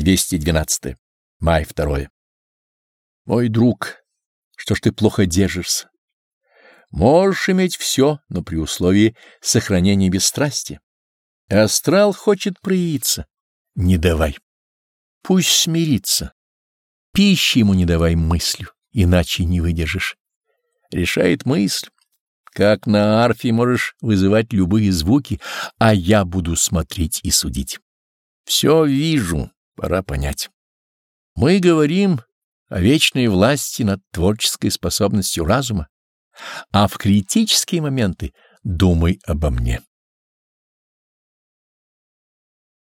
212. Май 2. Мой друг, что ж ты плохо держишься? Можешь иметь все, но при условии сохранения бесстрастия. Астрал хочет проявиться. Не давай. Пусть смирится. Пищи ему не давай мыслью, иначе не выдержишь. Решает мысль. Как на арфе можешь вызывать любые звуки, а я буду смотреть и судить. Все вижу, пора понять. Мы говорим о вечной власти над творческой способностью разума, а в критические моменты думай обо мне.